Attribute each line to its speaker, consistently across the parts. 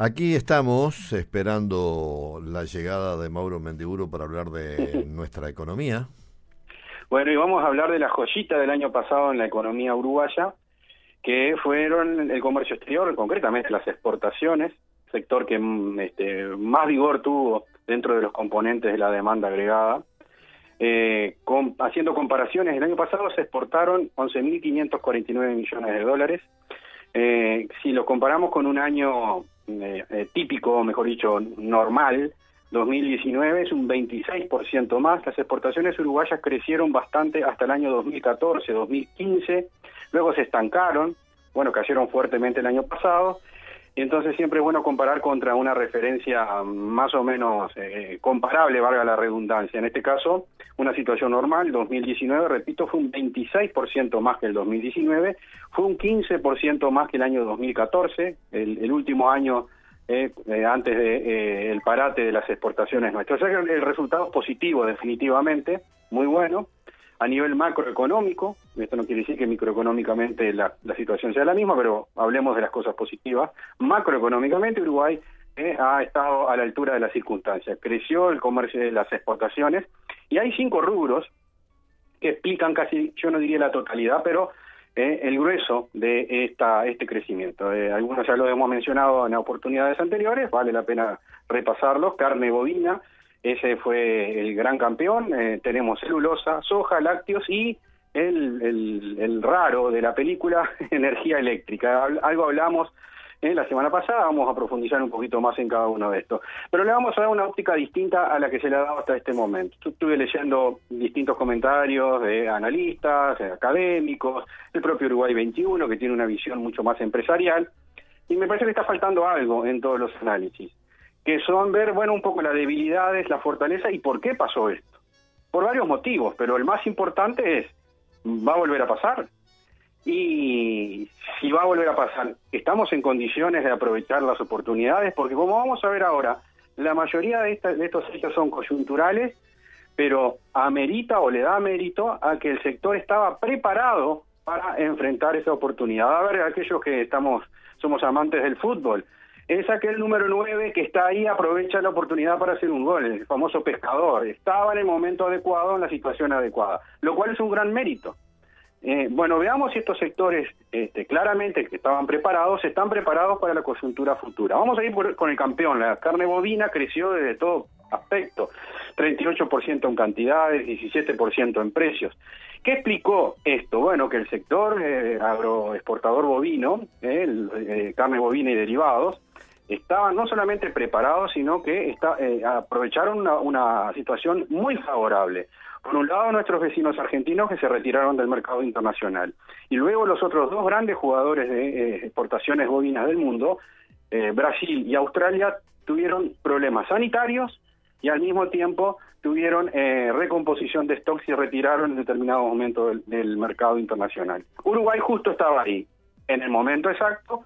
Speaker 1: Aquí estamos esperando la llegada de Mauro Mendiburu para hablar de nuestra economía.
Speaker 2: Bueno, y vamos a hablar de la joyita del año pasado en la economía uruguaya, que fueron el comercio exterior, concretamente las exportaciones, sector que mm, este, más vigor tuvo dentro de los componentes de la demanda agregada. Eh, haciendo comparaciones, el año pasado se exportaron 11.549 millones de dólares. Eh, si lo comparamos con un año eh, eh, típico, mejor dicho, normal, 2019 es un 26% más. Las exportaciones uruguayas crecieron bastante hasta el año 2014, 2015, luego se estancaron, bueno, cayeron fuertemente el año pasado y entonces siempre es bueno comparar contra una referencia más o menos eh, comparable, valga la redundancia. En este caso, una situación normal, 2019, repito, fue un 26% más que el 2019, fue un 15% más que el año 2014, el, último año eh, eh, antes del de, el parate de las exportaciones nuestras. O sea que el resultado es positivo, definitivamente, muy bueno. A nivel macroeconómico, esto no quiere decir que microeconómicamente la, situación sea la misma, pero hablemos de las cosas positivas, macroeconómicamente Uruguay eh, ha estado a la altura de las circunstancias, creció el comercio de las exportaciones y hay cinco rubros que explican casi, yo no diría la totalidad, pero eh, el grueso de esta, este crecimiento. Eh, algunos ya lo hemos mencionado en oportunidades anteriores, vale la pena repasarlos, carne bovina, ese fue el gran campeón. Eh, tenemos celulosa, soja, lácteos y el, el, raro de la película, energía eléctrica. Algo hablamos en la semana pasada, vamos a profundizar un poquito más en cada uno de estos. Pero le vamos a dar una óptica distinta a la que se le ha dado hasta este momento. Estuve leyendo distintos comentarios de analistas, académicos, el propio Uruguay 21, que tiene una visión mucho más empresarial, y me parece que está faltando algo en todos los análisis que son ver, bueno, un poco las debilidades, la fortaleza y por qué pasó esto. Por varios motivos, pero el más importante es, ¿va a volver a pasar? Y si va a volver a pasar, ¿estamos en condiciones de aprovechar las oportunidades? Porque como vamos a ver ahora, la mayoría de, de estos hechos son coyunturales, pero amerita o le da mérito a que el sector estaba preparado para enfrentar esa oportunidad. A ver, aquellos que estamos somos amantes del fútbol, es aquel número 9 que está ahí, aprovecha la oportunidad para hacer un gol, el famoso pescador. Estaba en el momento adecuado, en la situación adecuada, lo cual es un gran mérito. Eh, bueno, veamos si estos sectores este, claramente que estaban preparados, están preparados para la coyuntura futura. Vamos a ir con el campeón. La carne bovina creció desde todo aspecto, 38% en cantidades, 17% en precios. ¿Qué explicó esto? Bueno, que el sector eh, agroexportador bovino, eh, el, carne bovina y derivados, estaban no solamente preparados, sino que está, eh, aprovecharon una, situación muy favorable. Por un lado, nuestros vecinos argentinos que se retiraron del mercado internacional. Y luego los otros dos grandes jugadores de eh, exportaciones bovinas del mundo, eh, Brasil y Australia, tuvieron problemas sanitarios y al mismo tiempo tuvieron recomposición de stocks y retiraron en determinado momento del mercado internacional. Uruguay justo estaba ahí, en el momento exacto,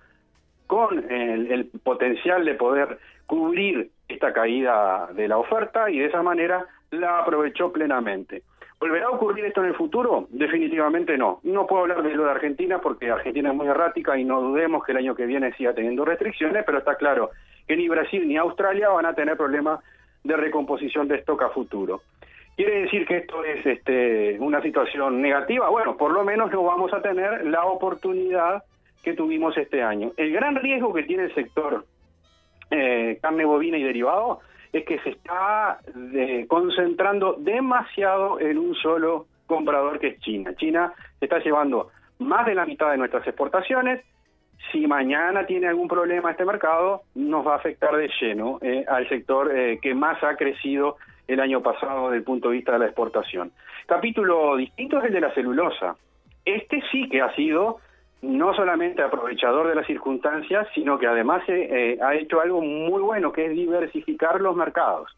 Speaker 2: con el, potencial de poder cubrir esta caída de la oferta y de esa manera la aprovechó plenamente. ¿Volverá a ocurrir esto en el futuro? Definitivamente no. No puedo hablar de lo de Argentina porque Argentina es muy errática y no dudemos que el año que viene siga teniendo restricciones, pero está claro que ni Brasil ni Australia van a tener problemas de recomposición de stock a futuro. ¿Quiere decir que esto es este, una situación negativa? Bueno, por lo menos no vamos a tener la oportunidad que tuvimos este año. El gran riesgo que tiene el sector eh, carne bovina y derivado es que se está eh, concentrando demasiado en un solo comprador que es China. China está llevando más de la mitad de nuestras exportaciones. Si mañana tiene algún problema este mercado, nos va a afectar de lleno eh, al sector que más ha crecido el año pasado desde el punto de vista de la exportación. Capítulo distinto es el de la celulosa. Este sí que ha sido no solamente aprovechador de las circunstancias, sino que además eh, ha hecho algo muy bueno, que es diversificar los mercados.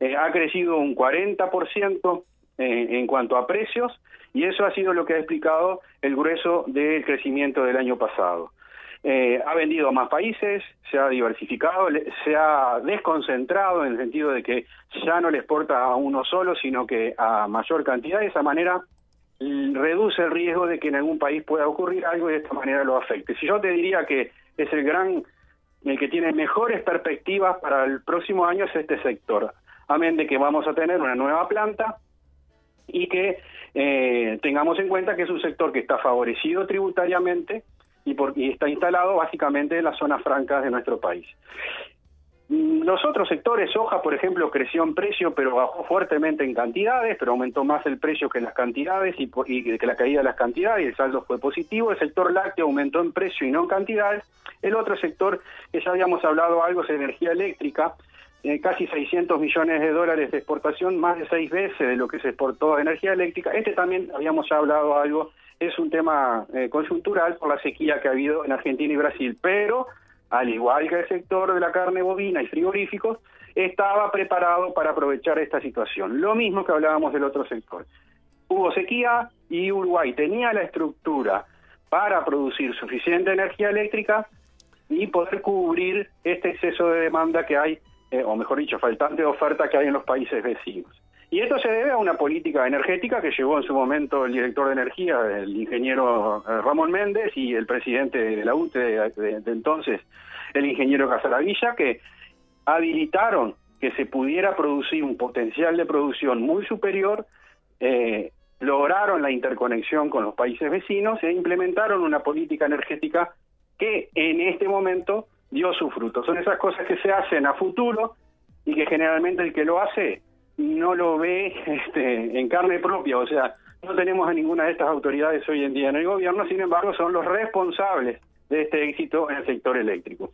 Speaker 2: ha crecido un 40% en cuanto a precios y eso ha sido lo que ha explicado el grueso del crecimiento del año pasado. Eh, ha vendido a más países, se ha diversificado, se ha desconcentrado en el sentido de que ya no le exporta a uno solo, sino que a mayor cantidad. De esa manera reduce el riesgo de que en algún país pueda ocurrir algo y de esta manera lo afecte. Si yo te diría que es el gran, el que tiene mejores perspectivas para el próximo año es este sector. Amén de que vamos a tener una nueva planta y que eh, tengamos en cuenta que es un sector que está favorecido tributariamente, y, está instalado básicamente en las zonas francas de nuestro país. Los otros sectores, soja, por ejemplo, creció en precio, pero bajó fuertemente en cantidades, pero aumentó más el precio que las cantidades y, que la caída de las cantidades, y el saldo fue positivo. El sector lácteo aumentó en precio y no en cantidades. El otro sector, que ya habíamos hablado algo, es energía eléctrica, eh, casi 600 millones de dólares de exportación, más de seis veces de lo que se exportó de energía eléctrica. Este también habíamos hablado algo es un tema eh, por la sequía que ha habido en Argentina y Brasil, pero al igual que el sector de la carne bovina y frigoríficos, estaba preparado para aprovechar esta situación. Lo mismo que hablábamos del otro sector. Hubo sequía y Uruguay tenía la estructura para producir suficiente energía eléctrica y poder cubrir este exceso de demanda que hay, eh, o mejor dicho, faltante oferta que hay en los países vecinos. Y esto se debe a una política energética que llevó en su momento el director de energía, el ingeniero eh, Ramón Méndez, y el presidente de la UTE de, entonces, el ingeniero Casaravilla, que habilitaron que se pudiera producir un potencial de producción muy superior, eh, lograron la interconexión con los países vecinos e implementaron una política energética que en este momento dio su fruto. Son esas cosas que se hacen a futuro y que generalmente el que lo hace no lo ve este, en carne propia, o sea, no tenemos a ninguna de estas autoridades hoy en día en el gobierno, sin embargo, son los responsables de este éxito en el sector eléctrico.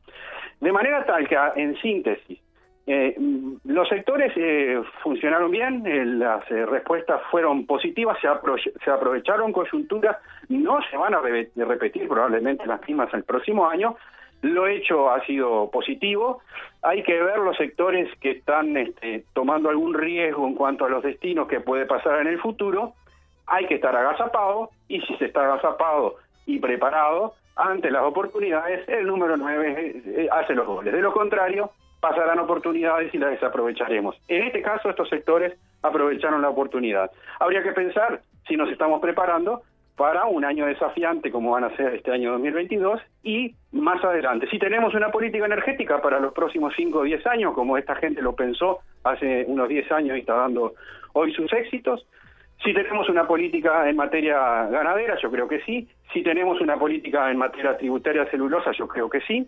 Speaker 2: De manera tal que, en síntesis, eh, los sectores eh, funcionaron bien, eh, las respuestas fueron positivas, se, se, aprovecharon coyunturas, no se van a repetir probablemente las mismas el próximo año, lo hecho ha sido positivo. Hay que ver los sectores que están este, tomando algún riesgo en cuanto a los destinos que puede pasar en el futuro. Hay que estar agazapado y si se está agazapado y preparado ante las oportunidades, el número 9 eh, hace los goles. De lo contrario, pasarán oportunidades y las desaprovecharemos. En este caso, estos sectores aprovecharon la oportunidad. Habría que pensar si nos estamos preparando para un año desafiante como van a ser este año 2022 y más adelante. Si tenemos una política energética para los próximos 5 o 10 años, como esta gente lo pensó hace unos 10 años y está dando hoy sus éxitos, si tenemos una política en materia ganadera, yo creo que sí. Si tenemos una política en materia tributaria celulosa, yo creo que sí.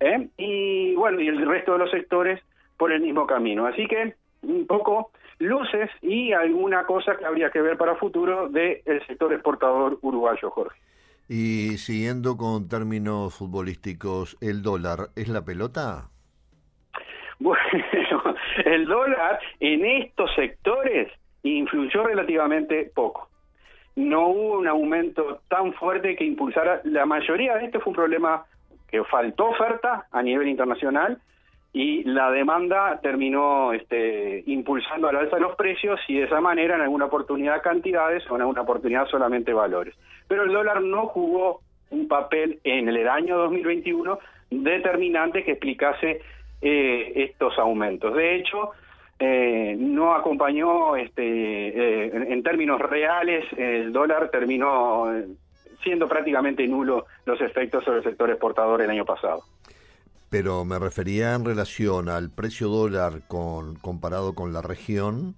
Speaker 2: ¿eh? Y bueno, y el resto de los sectores por el mismo camino. Así que un poco luces y alguna cosa que habría que ver para futuro del sector exportador uruguayo, Jorge.
Speaker 1: Y siguiendo con términos futbolísticos, ¿el dólar es la pelota?
Speaker 2: Bueno, el dólar en estos sectores influyó relativamente poco. No hubo un aumento tan fuerte que impulsara. La mayoría de esto fue un problema que faltó oferta a nivel internacional y la demanda terminó este, impulsando al alza los precios y de esa manera en alguna oportunidad cantidades o en alguna oportunidad solamente valores. Pero el dólar no jugó un papel en el año 2021 determinante que explicase eh, estos aumentos. De hecho, eh, no acompañó, este, eh, en términos reales, el dólar terminó siendo prácticamente nulo los efectos sobre el sector exportador el año pasado
Speaker 1: pero me refería en relación al precio dólar con, comparado con la región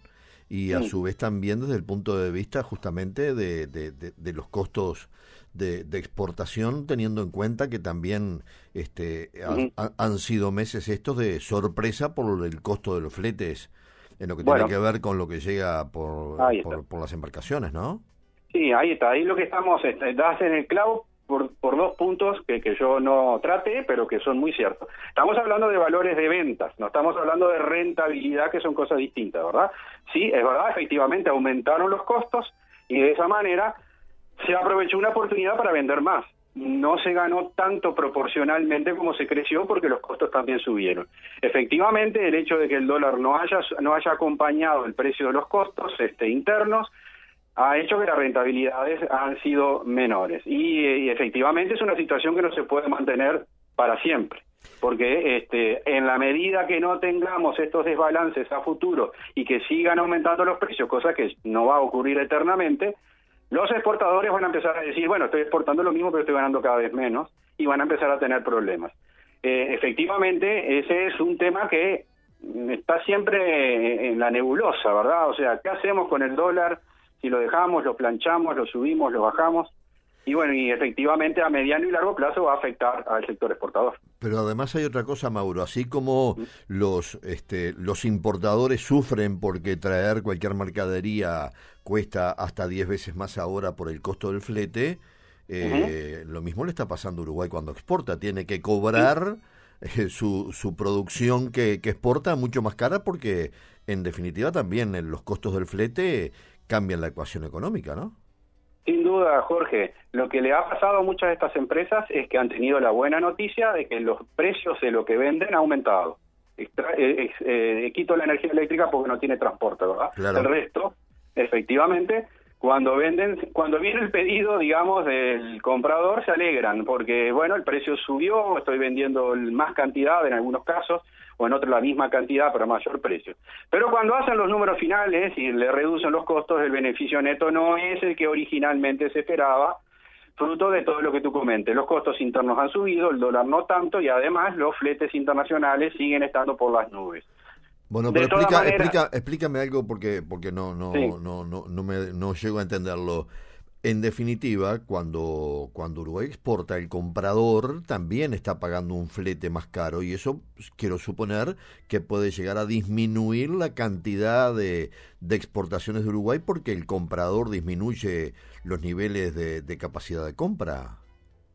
Speaker 1: y a su vez también desde el punto de vista justamente de, de, los costos de, exportación, teniendo en cuenta que también este, han sido meses estos de sorpresa por el costo de los fletes, en lo que tiene que ver con lo que llega por, por, las embarcaciones, ¿no?
Speaker 2: Sí, ahí está, ahí lo que estamos, este, das en el clavo por, por dos puntos que, que yo no trate, pero que son muy ciertos. Estamos hablando de valores de ventas, no estamos hablando de rentabilidad, que son cosas distintas, ¿verdad? Sí, es verdad, efectivamente aumentaron los costos y de esa manera se aprovechó una oportunidad para vender más. no se ganó tanto proporcionalmente como se creció porque los costos también subieron. Efectivamente, el hecho de que el dólar no haya no haya acompañado el precio de los costos este, internos ha hecho que las rentabilidades han sido menores y, efectivamente es una situación que no se puede mantener para siempre porque este, en la medida que no tengamos estos desbalances a futuro y que sigan aumentando los precios, cosa que no va a ocurrir eternamente, los exportadores van a empezar a decir, bueno, estoy exportando lo mismo, pero estoy ganando cada vez menos, y van a empezar a tener problemas. Eh, efectivamente, ese es un tema que está siempre en la nebulosa, ¿verdad? O sea, ¿qué hacemos con el dólar? Si lo dejamos, lo planchamos, lo subimos, lo bajamos. Y bueno, y efectivamente a mediano y largo plazo va a afectar al sector exportador.
Speaker 1: Pero además hay otra cosa, Mauro, así como los este, los importadores sufren porque traer cualquier mercadería cuesta hasta 10 veces más ahora por el costo del flete, eh, lo mismo le está pasando a Uruguay cuando exporta, tiene que cobrar eh, su, su producción que, que exporta mucho más cara porque en definitiva también los costos del flete cambian la ecuación económica, ¿no?
Speaker 2: Sin duda, Jorge. Lo que le ha pasado a muchas de estas empresas es que han tenido la buena noticia de que los precios de lo que venden han aumentado. Eh, eh, quito la energía eléctrica porque no tiene transporte, ¿verdad? El resto, efectivamente, cuando venden, cuando viene el pedido, digamos, del comprador, se alegran porque, bueno, el precio subió, estoy vendiendo más cantidad en algunos casos, o en otro la misma cantidad pero mayor precio. Pero cuando hacen los números finales y le reducen los costos, el beneficio neto no es el que originalmente se esperaba, fruto de todo lo que tú comentes. Los costos internos han subido, el dólar no tanto y además los fletes internacionales siguen estando por las nubes.
Speaker 1: Bueno, pero explica, explica, explícame algo porque porque no no no no no me no llego a entenderlo. En definitiva, cuando, cuando Uruguay exporta, el comprador también está pagando un flete más caro y eso pues, quiero suponer que puede llegar a disminuir la cantidad de, de exportaciones de Uruguay porque el comprador disminuye los niveles de, de capacidad de compra.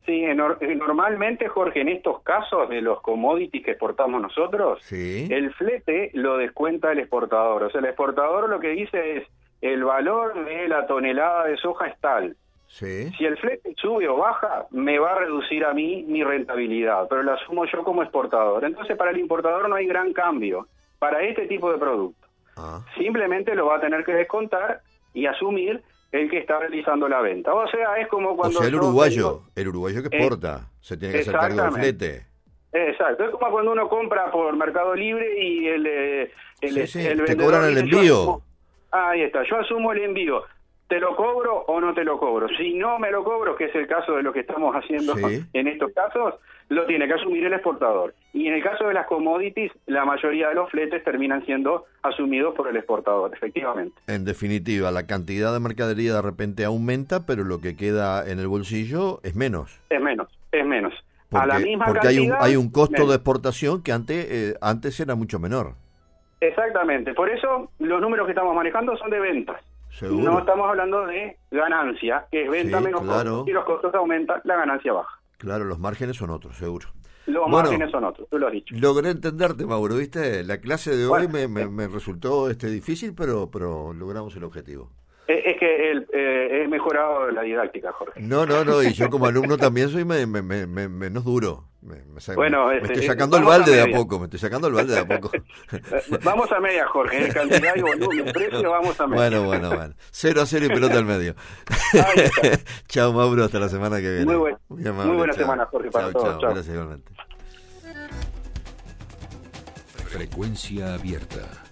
Speaker 2: Sí, normalmente, Jorge, en estos casos de los commodities que exportamos nosotros, el flete lo descuenta el exportador. O sea, el exportador lo que dice es, el valor de la tonelada de soja es tal. Si el flete sube o baja, me va a reducir a mí mi rentabilidad, pero la asumo yo como exportador. Entonces, para el importador no hay gran cambio para este tipo de producto. Ah. Simplemente lo va a tener que descontar y asumir el que está realizando la venta. O sea, es como cuando...
Speaker 1: O sea, el uruguayo, el uruguayo que exporta, se tiene que hacer cargo del flete.
Speaker 2: Exacto, es como cuando uno compra por Mercado Libre y el, eh, el,
Speaker 1: sí, te cobran el envío.
Speaker 2: Ahí está, yo asumo el envío. ¿Te lo cobro o no te lo cobro? Si no me lo cobro, que es el caso de lo que estamos haciendo en estos casos, lo tiene que asumir el exportador. Y en el caso de las commodities, la mayoría de los fletes terminan siendo asumidos por el exportador, efectivamente.
Speaker 1: En definitiva, la cantidad de mercadería de repente aumenta, pero lo que queda en el bolsillo es menos.
Speaker 2: Es menos, es menos.
Speaker 1: Porque, a la misma porque hay, un, hay un costo de exportación que antes, eh, antes era mucho menor.
Speaker 2: Exactamente, por eso los números que estamos manejando son de ventas. No estamos hablando de ganancia, que es venta menos costos. Si los costos aumentan, la ganancia baja.
Speaker 1: Claro, los márgenes son otros, seguro.
Speaker 2: Los márgenes son otros, tú lo has dicho.
Speaker 1: Logré entenderte, Mauro, ¿viste? La clase de hoy me, me, me, resultó este difícil, pero, pero logramos el objetivo.
Speaker 2: Es que el, eh, he mejorado la didáctica, Jorge.
Speaker 1: No, no, no, y yo como alumno también soy menos duro. Me, bueno, este, estoy sacando el balde de a poco, me estoy sacando el balde de a poco.
Speaker 2: vamos a media, Jorge, en cantidad y volumen, precio, vamos a media.
Speaker 1: Bueno, bueno, bueno. Cero a cero y pelota al medio. chao, Mauro, hasta la semana que viene.
Speaker 2: Muy, buen, muy, buena semana, Jorge, para todos. Chao.
Speaker 1: Gracias igualmente.
Speaker 3: Frecuencia abierta.